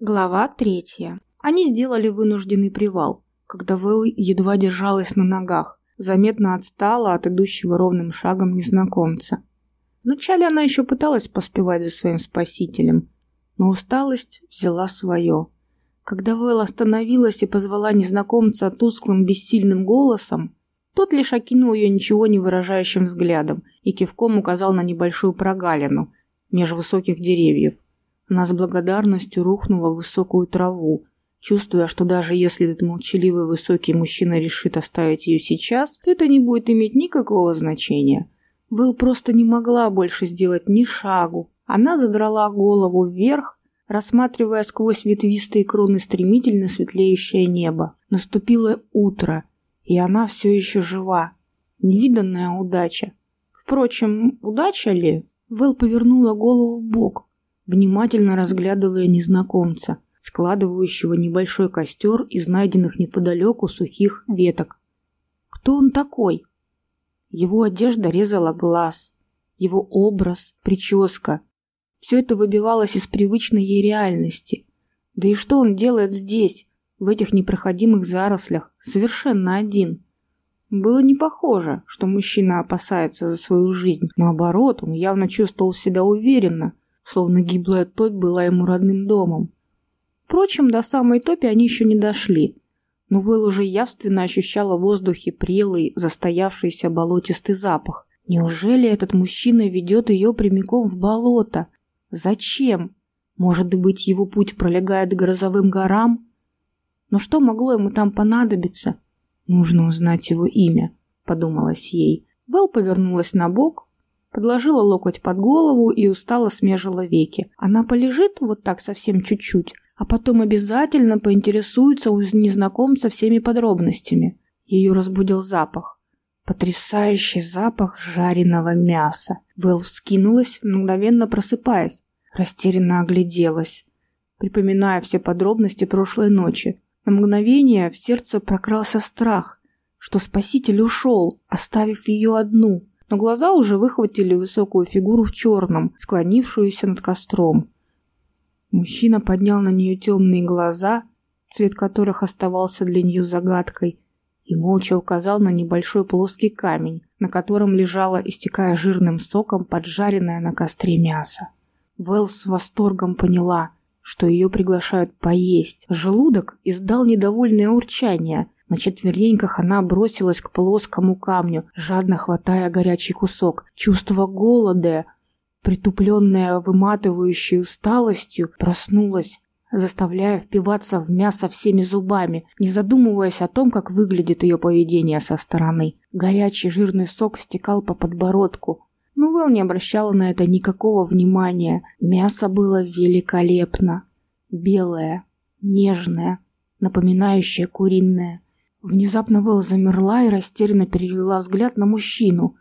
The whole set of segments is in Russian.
Глава третья. Они сделали вынужденный привал, когда Вэл едва держалась на ногах, заметно отстала от идущего ровным шагом незнакомца. Вначале она еще пыталась поспевать за своим спасителем, но усталость взяла свое. Когда Вэл остановилась и позвала незнакомца тусклым бессильным голосом, тот лишь окинул ее ничего не выражающим взглядом и кивком указал на небольшую прогалину меж высоких деревьев. Она с благодарностью рухнула в высокую траву, чувствуя, что даже если этот молчаливый высокий мужчина решит оставить ее сейчас, то это не будет иметь никакого значения. Вэл просто не могла больше сделать ни шагу. Она задрала голову вверх, рассматривая сквозь ветвистые кроны стремительно светлеющее небо. Наступило утро, и она все еще жива. Невиданная удача. Впрочем, удача ли? Вэл повернула голову в бок, внимательно разглядывая незнакомца, складывающего небольшой костер из найденных неподалеку сухих веток. Кто он такой? Его одежда резала глаз, его образ, прическа. Все это выбивалось из привычной ей реальности. Да и что он делает здесь, в этих непроходимых зарослях, совершенно один? Было не похоже, что мужчина опасается за свою жизнь. Наоборот, он явно чувствовал себя уверенно, словно гиблая топь была ему родным домом. Впрочем, до самой топи они еще не дошли, но Вэл уже явственно ощущала в воздухе прелый, застоявшийся болотистый запах. Неужели этот мужчина ведет ее прямиком в болото? Зачем? Может быть, его путь пролегает к грозовым горам? Но что могло ему там понадобиться? Нужно узнать его имя, подумалось ей. Вэл повернулась на бок, Подложила локоть под голову и устало смежила веки. Она полежит вот так совсем чуть-чуть, а потом обязательно поинтересуется у незнакомца всеми подробностями. Ее разбудил запах. Потрясающий запах жареного мяса. Вэл вскинулась, мгновенно просыпаясь. Растерянно огляделась, припоминая все подробности прошлой ночи. На мгновение в сердце прокрался страх, что спаситель ушел, оставив ее одну но глаза уже выхватили высокую фигуру в черном, склонившуюся над костром. Мужчина поднял на нее темные глаза, цвет которых оставался для нее загадкой, и молча указал на небольшой плоский камень, на котором лежало, истекая жирным соком, поджаренное на костре мясо. Вэл с восторгом поняла, что ее приглашают поесть. Желудок издал недовольное урчание, на четвереньках она бросилась к плоскому камню, жадно хватая горячий кусок. Чувство голода, притупленное выматывающей усталостью, проснулось, заставляя впиваться в мясо всеми зубами, не задумываясь о том, как выглядит ее поведение со стороны. Горячий жирный сок стекал по подбородку. Но Вэл не обращала на это никакого внимания. Мясо было великолепно. Белое, нежное, напоминающее куриное. Внезапно Вэл замерла и растерянно перевела взгляд на мужчину,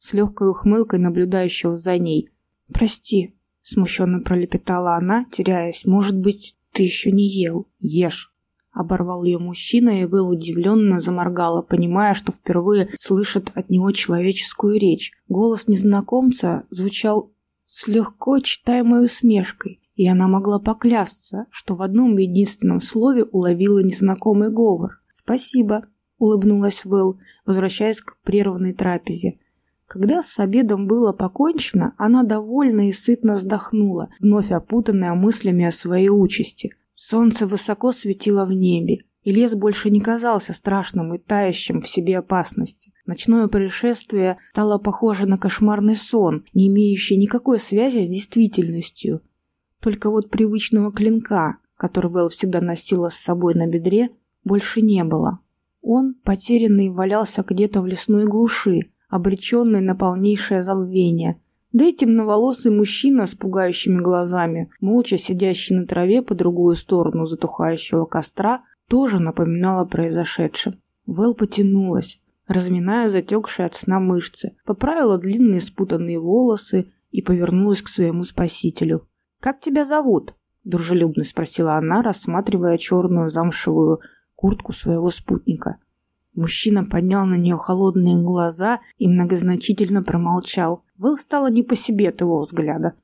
с легкой ухмылкой наблюдающего за ней. «Прости», — смущенно пролепетала она, теряясь. «Может быть, ты еще не ел? Ешь». Оборвал ее мужчина, и Вэл удивленно заморгала, понимая, что впервые слышит от него человеческую речь. Голос незнакомца звучал с легко читаемой усмешкой, и она могла поклясться, что в одном единственном слове уловила незнакомый говор. «Спасибо», — улыбнулась Вэл, возвращаясь к прерванной трапезе. Когда с обедом было покончено, она довольно и сытно вздохнула, вновь опутанная мыслями о своей участи. Солнце высоко светило в небе, и лес больше не казался страшным и таящим в себе опасности. Ночное происшествие стало похоже на кошмарный сон, не имеющий никакой связи с действительностью. Только вот привычного клинка, который Вэл всегда носила с собой на бедре, больше не было. Он, потерянный, валялся где-то в лесной глуши, обреченный на полнейшее забвение. Да и темноволосый мужчина с пугающими глазами, молча сидящий на траве по другую сторону затухающего костра, тоже напоминал о произошедшем. Вэл потянулась, разминая затекшие от сна мышцы, поправила длинные спутанные волосы и повернулась к своему спасителю. «Как тебя зовут?» – дружелюбно спросила она, рассматривая черную замшевую куртку своего спутника. Мужчина поднял на нее холодные глаза и многозначительно промолчал. Вэл стало не по себе от его взгляда.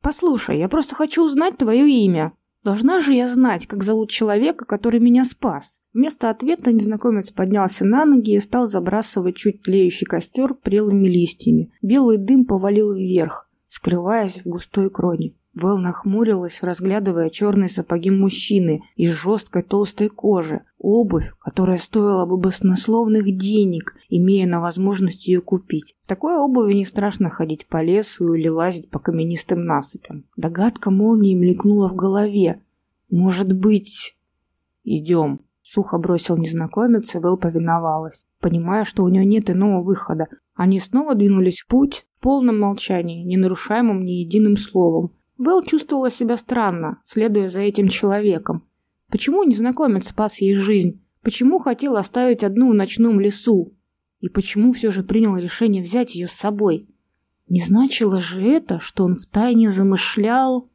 «Послушай, я просто хочу узнать твое имя», Должна же я знать, как зовут человека, который меня спас. Вместо ответа незнакомец поднялся на ноги и стал забрасывать чуть тлеющий костер прелыми листьями. Белый дым повалил вверх, скрываясь в густой кроне. Вэл нахмурилась, разглядывая черные сапоги мужчины из жесткой толстой кожи, обувь, которая стоила бы баснословных денег, имея на возможность ее купить. В такой обуви не страшно ходить по лесу или лазить по каменистым насыпям. Догадка молнии мелькнула в голове. «Может быть...» «Идем», — сухо бросил незнакомец, и Вэл повиновалась, понимая, что у нее нет иного выхода. Они снова двинулись в путь в полном молчании, не нарушаемом ни единым словом. Вэл чувствовала себя странно, следуя за этим человеком. Почему незнакомец спас ей жизнь? Почему хотел оставить одну в ночном лесу? И почему все же принял решение взять ее с собой? Не значило же это, что он втайне замышлял...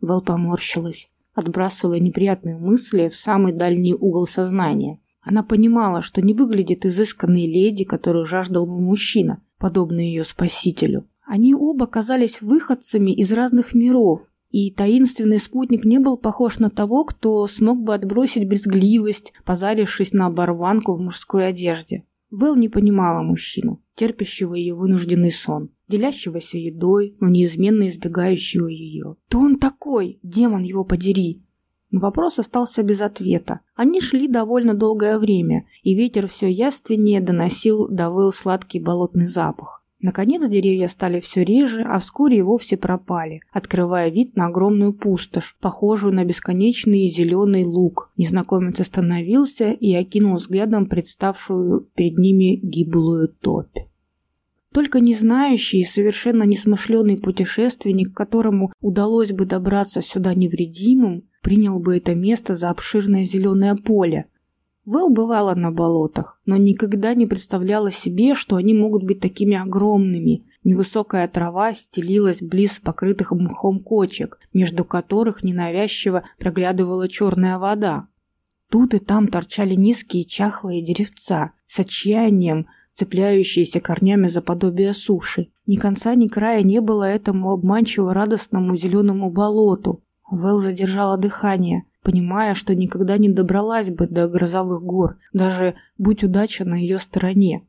Вэл поморщилась, отбрасывая неприятные мысли в самый дальний угол сознания. Она понимала, что не выглядит изысканной леди, которую жаждал бы мужчина, подобный ее спасителю. Они оба казались выходцами из разных миров, и таинственный спутник не был похож на того, кто смог бы отбросить брезгливость, позарившись на оборванку в мужской одежде. Вэл не понимала мужчину, терпящего ее вынужденный сон, делящегося едой, но неизменно избегающего ее. «То он такой, демон его подери!» Но вопрос остался без ответа. Они шли довольно долгое время, и ветер все яственнее доносил до Вэл сладкий болотный запах. Наконец деревья стали все реже, а вскоре и вовсе пропали, открывая вид на огромную пустошь, похожую на бесконечный зеленый луг. Незнакомец остановился и окинул взглядом представшую перед ними гиблую топь. Только не знающий и совершенно несмышленый путешественник, которому удалось бы добраться сюда невредимым, принял бы это место за обширное зеленое поле, Вэл бывала на болотах, но никогда не представляла себе, что они могут быть такими огромными. Невысокая трава стелилась близ покрытых мхом кочек, между которых ненавязчиво проглядывала черная вода. Тут и там торчали низкие чахлые деревца с отчаянием, цепляющиеся корнями за подобие суши. Ни конца, ни края не было этому обманчиво радостному зеленому болоту. Вэл задержала дыхание – понимая, что никогда не добралась бы до грозовых гор, даже будь удача на ее стороне,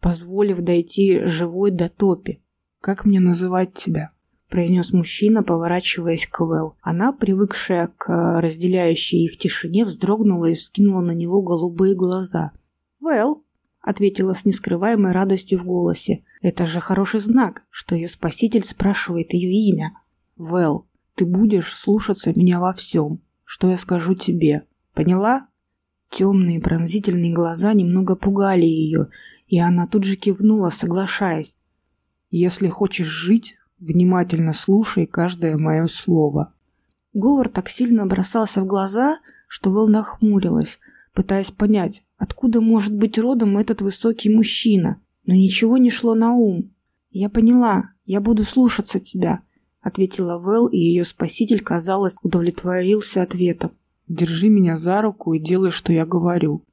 позволив дойти живой до топи. «Как мне называть тебя?» – произнес мужчина, поворачиваясь к Вэл. Она, привыкшая к разделяющей их тишине, вздрогнула и вскинула на него голубые глаза. «Вэл», – ответила с нескрываемой радостью в голосе. «Это же хороший знак, что ее спаситель спрашивает ее имя». «Вэл, ты будешь слушаться меня во всем что я скажу тебе. Поняла?» Темные пронзительные глаза немного пугали ее, и она тут же кивнула, соглашаясь. «Если хочешь жить, внимательно слушай каждое мое слово». Говор так сильно бросался в глаза, что Вэл нахмурилась, пытаясь понять, откуда может быть родом этот высокий мужчина, но ничего не шло на ум. «Я поняла, я буду слушаться тебя», ответила Вэл, и ее спаситель, казалось, удовлетворился ответом. «Держи меня за руку и делай, что я говорю».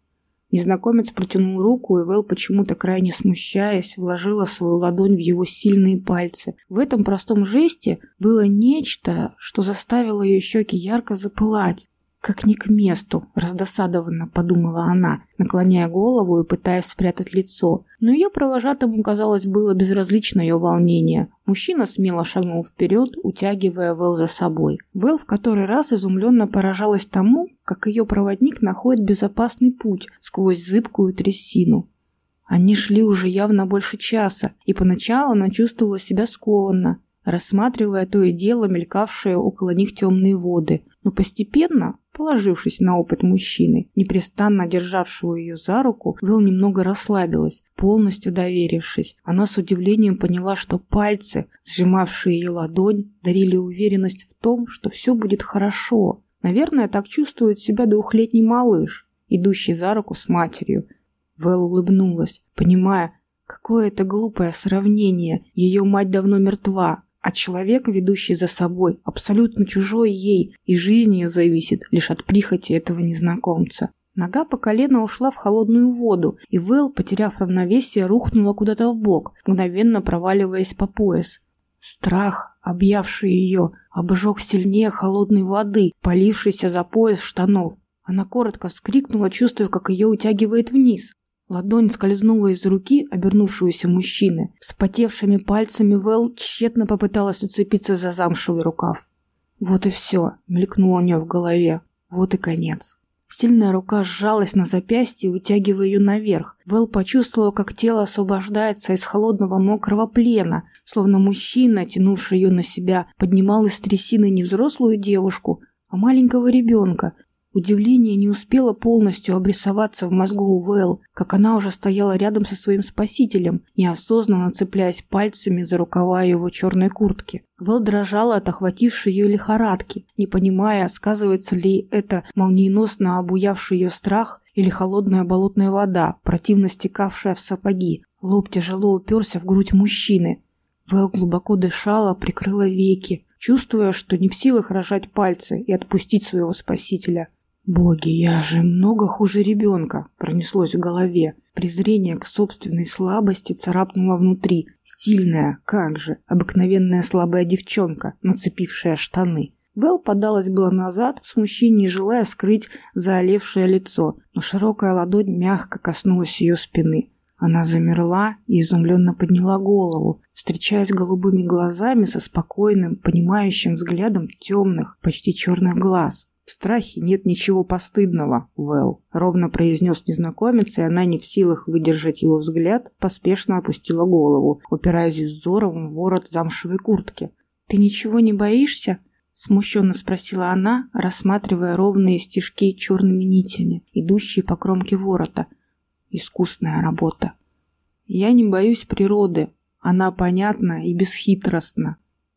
Незнакомец протянул руку, и Вэл, почему-то крайне смущаясь, вложила свою ладонь в его сильные пальцы. В этом простом жесте было нечто, что заставило ее щеки ярко запылать. «Как не к месту», – раздосадованно подумала она, наклоняя голову и пытаясь спрятать лицо. Но ее провожатому, казалось, было безразлично ее волнение. Мужчина смело шагнул вперед, утягивая Вэл за собой. Вэл в который раз изумленно поражалась тому, как ее проводник находит безопасный путь сквозь зыбкую трясину. Они шли уже явно больше часа, и поначалу она чувствовала себя скованно, рассматривая то и дело мелькавшие около них темные воды. Но постепенно Положившись на опыт мужчины, непрестанно державшего ее за руку, Вэл немного расслабилась, полностью доверившись. Она с удивлением поняла, что пальцы, сжимавшие ее ладонь, дарили уверенность в том, что все будет хорошо. Наверное, так чувствует себя двухлетний малыш, идущий за руку с матерью. Вэл улыбнулась, понимая, какое это глупое сравнение. Ее мать давно мертва, а человек, ведущий за собой, абсолютно чужой ей, и жизнь ее зависит лишь от прихоти этого незнакомца. Нога по колено ушла в холодную воду, и Вэл, потеряв равновесие, рухнула куда-то в бок, мгновенно проваливаясь по пояс. Страх объявший ее, обжег сильнее холодной воды, полившейся за пояс штанов. Она коротко вскрикнула, чувствуя, как ее утягивает вниз. Ладонь скользнула из руки обернувшегося мужчины. Вспотевшими пальцами Вэл тщетно попыталась уцепиться за замшевый рукав. Вот и все, мелькнуло у нее в голове. Вот и конец. Сильная рука сжалась на запястье, вытягивая ее наверх. Вэл почувствовала, как тело освобождается из холодного мокрого плена, словно мужчина, тянувший ее на себя, поднимал из трясины не взрослую девушку, а маленького ребенка, Удивление не успело полностью обрисоваться в мозгу у Вэл, как она уже стояла рядом со своим спасителем, неосознанно цепляясь пальцами за рукава его черной куртки. Вэл дрожала от охватившей ее лихорадки, не понимая, сказывается ли это молниеносно обуявший ее страх или холодная болотная вода, противно стекавшая в сапоги. Лоб тяжело уперся в грудь мужчины. Вэл глубоко дышала, прикрыла веки, чувствуя, что не в силах рожать пальцы и отпустить своего спасителя. «Боги, я же много хуже ребенка!» пронеслось в голове. Презрение к собственной слабости царапнуло внутри. Сильная, как же, обыкновенная слабая девчонка, нацепившая штаны. Вэл подалась было назад, в смущении желая скрыть заолевшее лицо, но широкая ладонь мягко коснулась ее спины. Она замерла и изумленно подняла голову, встречаясь голубыми глазами со спокойным, понимающим взглядом темных, почти черных глаз. «В страхе нет ничего постыдного, Вэл», — ровно произнес незнакомец, и она, не в силах выдержать его взгляд, поспешно опустила голову, упираясь взором в ворот замшевой куртки. «Ты ничего не боишься?» — смущенно спросила она, рассматривая ровные стежки черными нитями, идущие по кромке ворота. Искусная работа. «Я не боюсь природы. Она понятна и бесхитростна»,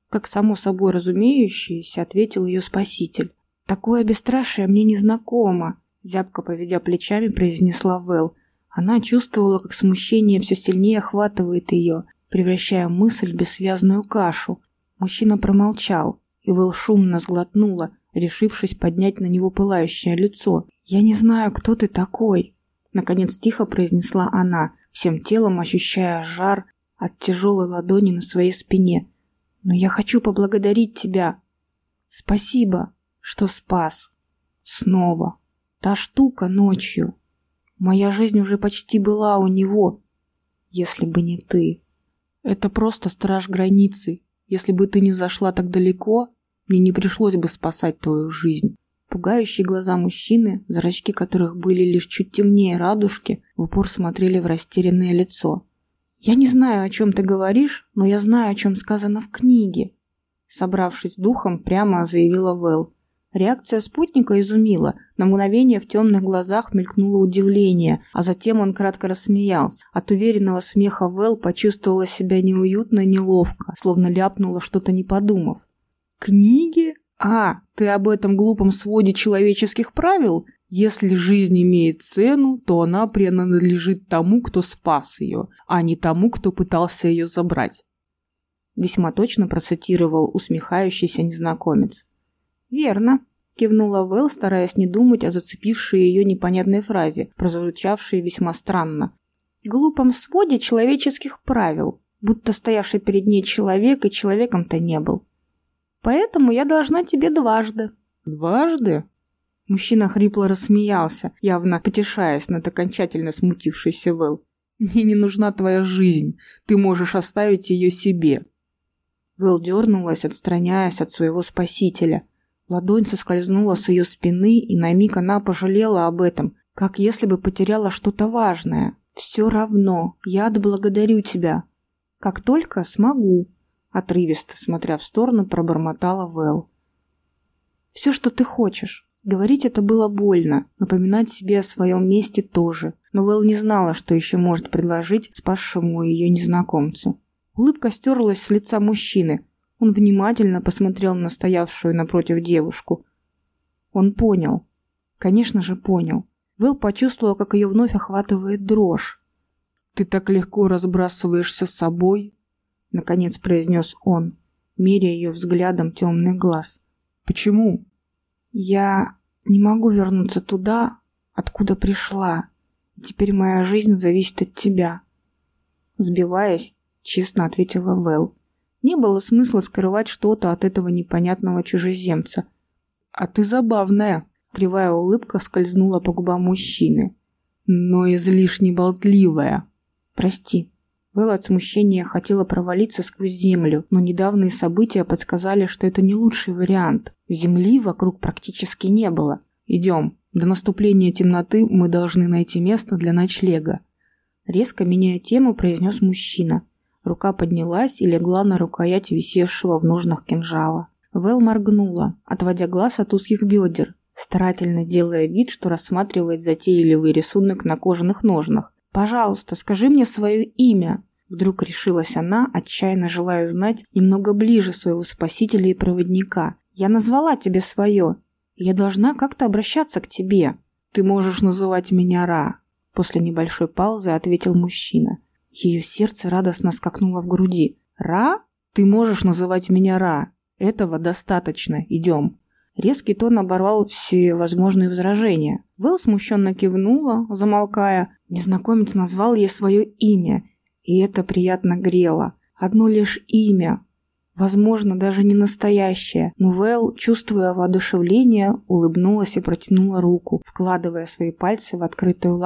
как само собой разумеющееся, ответил ее спаситель. «Такое бесстрашие мне незнакомо», — зябко поведя плечами, произнесла Вэл. Она чувствовала, как смущение все сильнее охватывает ее, превращая мысль в бессвязную кашу. Мужчина промолчал, и Вэл шумно сглотнула, решившись поднять на него пылающее лицо. «Я не знаю, кто ты такой», — наконец тихо произнесла она, всем телом ощущая жар от тяжелой ладони на своей спине. «Но я хочу поблагодарить тебя. Спасибо» что спас. Снова. Та штука ночью. Моя жизнь уже почти была у него, если бы не ты. Это просто страж границы. Если бы ты не зашла так далеко, мне не пришлось бы спасать твою жизнь. Пугающие глаза мужчины, зрачки которых были лишь чуть темнее радужки, в упор смотрели в растерянное лицо. «Я не знаю, о чем ты говоришь, но я знаю, о чем сказано в книге», собравшись духом, прямо заявила Вэл. Реакция спутника изумила. На мгновение в темных глазах мелькнуло удивление, а затем он кратко рассмеялся. От уверенного смеха Вэл почувствовала себя неуютно и неловко, словно ляпнула что-то не подумав. «Книги? А, ты об этом глупом своде человеческих правил? Если жизнь имеет цену, то она принадлежит тому, кто спас ее, а не тому, кто пытался ее забрать». Весьма точно процитировал усмехающийся незнакомец. «Верно», – кивнула Вэл, стараясь не думать о зацепившей ее непонятной фразе, прозвучавшей весьма странно. «Глупом своде человеческих правил, будто стоявший перед ней человек и человеком-то не был. Поэтому я должна тебе дважды». «Дважды?» Мужчина хрипло рассмеялся, явно потешаясь над окончательно смутившейся Вэл. «Мне не нужна твоя жизнь. Ты можешь оставить ее себе». Вэл дернулась, отстраняясь от своего спасителя. Ладонь соскользнула с ее спины, и на миг она пожалела об этом, как если бы потеряла что-то важное. «Все равно, я отблагодарю тебя. Как только смогу», — отрывисто, смотря в сторону, пробормотала Вэл. «Все, что ты хочешь». Говорить это было больно, напоминать себе о своем месте тоже, но Вэл не знала, что еще может предложить спасшему ее незнакомцу. Улыбка стерлась с лица мужчины, он внимательно посмотрел на стоявшую напротив девушку. Он понял. Конечно же, понял. Вэл почувствовала, как ее вновь охватывает дрожь. «Ты так легко разбрасываешься с собой», — наконец произнес он, меря ее взглядом темный глаз. «Почему?» «Я не могу вернуться туда, откуда пришла. Теперь моя жизнь зависит от тебя». Сбиваясь, честно ответила Вэл. Не было смысла скрывать что-то от этого непонятного чужеземца. «А ты забавная!» Кривая улыбка скользнула по губам мужчины. «Но излишне болтливая!» «Прости». Вэл от смущения хотела провалиться сквозь землю, но недавние события подсказали, что это не лучший вариант. Земли вокруг практически не было. «Идем. До наступления темноты мы должны найти место для ночлега». Резко меняя тему, произнес мужчина. Рука поднялась и легла на рукоять висевшего в ножнах кинжала. Вэл моргнула, отводя глаз от узких бедер, старательно делая вид, что рассматривает затейливый рисунок на кожаных ножнах. «Пожалуйста, скажи мне свое имя!» Вдруг решилась она, отчаянно желая знать немного ближе своего спасителя и проводника. «Я назвала тебе свое. Я должна как-то обращаться к тебе. Ты можешь называть меня Ра», после небольшой паузы ответил мужчина. Ее сердце радостно скакнуло в груди. «Ра? Ты можешь называть меня Ра. Этого достаточно. Идем». Резкий тон оборвал все возможные возражения. Вэл смущенно кивнула, замолкая. Незнакомец назвал ей свое имя, и это приятно грело. Одно лишь имя, возможно, даже не настоящее, но Вэл, чувствуя воодушевление, улыбнулась и протянула руку, вкладывая свои пальцы в открытую